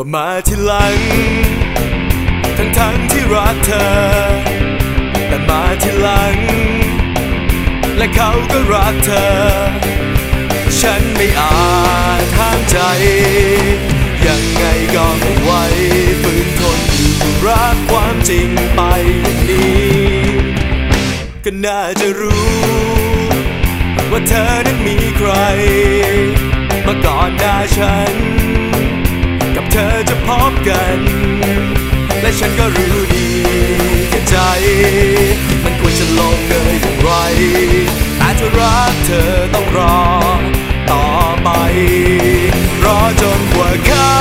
ก็มาที่หลัง ทั้งทั้งที่รักเธอ แต่มาที่หลัง และเขาก็รักเธอ ฉันไม่อาจห้ามใจ ยังไงก็ไม่ไหวฝืนทนอยู่รักความจริงไปอย่างนี้ก็น่าจะรู้ ว่าเธอนั้นมีใคร และฉันก็รู้ดีแก่ใจ มันควรจะลงเอยอย่างไร แต่ถ้ารักเธอต้องรอ ต่อไป รอจนกว่าเขา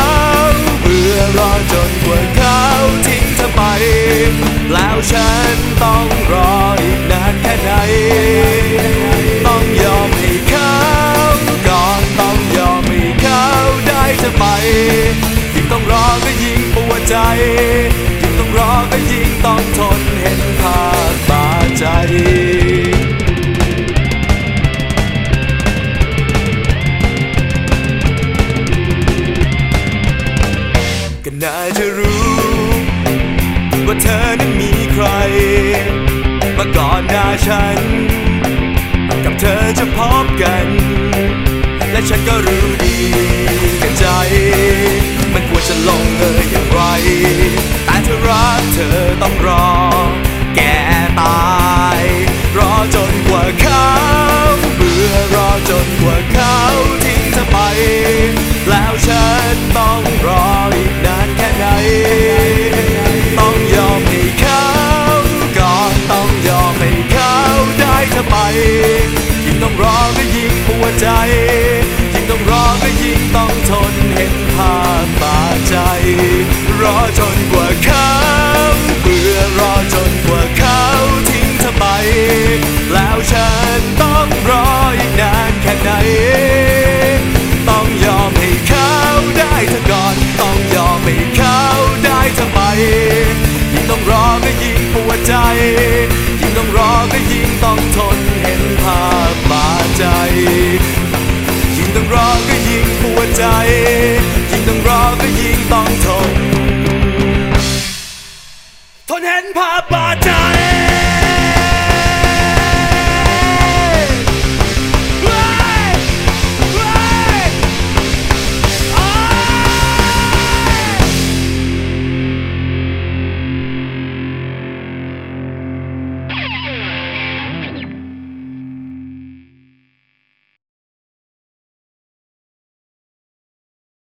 เบื่อรอจนกว่าเขาทิ้งเธอไป แล้วฉันต้องรออีกนานแค่ไหน ต้องยอมให้เขาก่อนต้องยอมให้เขาได้เธอไปยิ่งต้องรอก็ยิ่งปวด ใจ ยิ่งต้องรอก็ยิ่งต้องทนเห็นภาพบาดใจก็น่าจะรู้ ว่าเธอนั้นมีใคร มาก่อนหน้าฉัน กับเธอจะพบ จนกว่าเขาทิ้งเธอไป แล้วฉันต้องรออีกนานแค่ไหน ต้องยอมให้เขาก่อนต้องยอมให้เขาได้เธอไป ยิ่งต้องรอก็ยิ่งปวดใจ ยิ่งต้องรอก็ยิ่งปวดใจ ยิ่งต้องรอก็ยิ่งต้องทนทนเห็นภาพบาดใจ